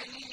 عليم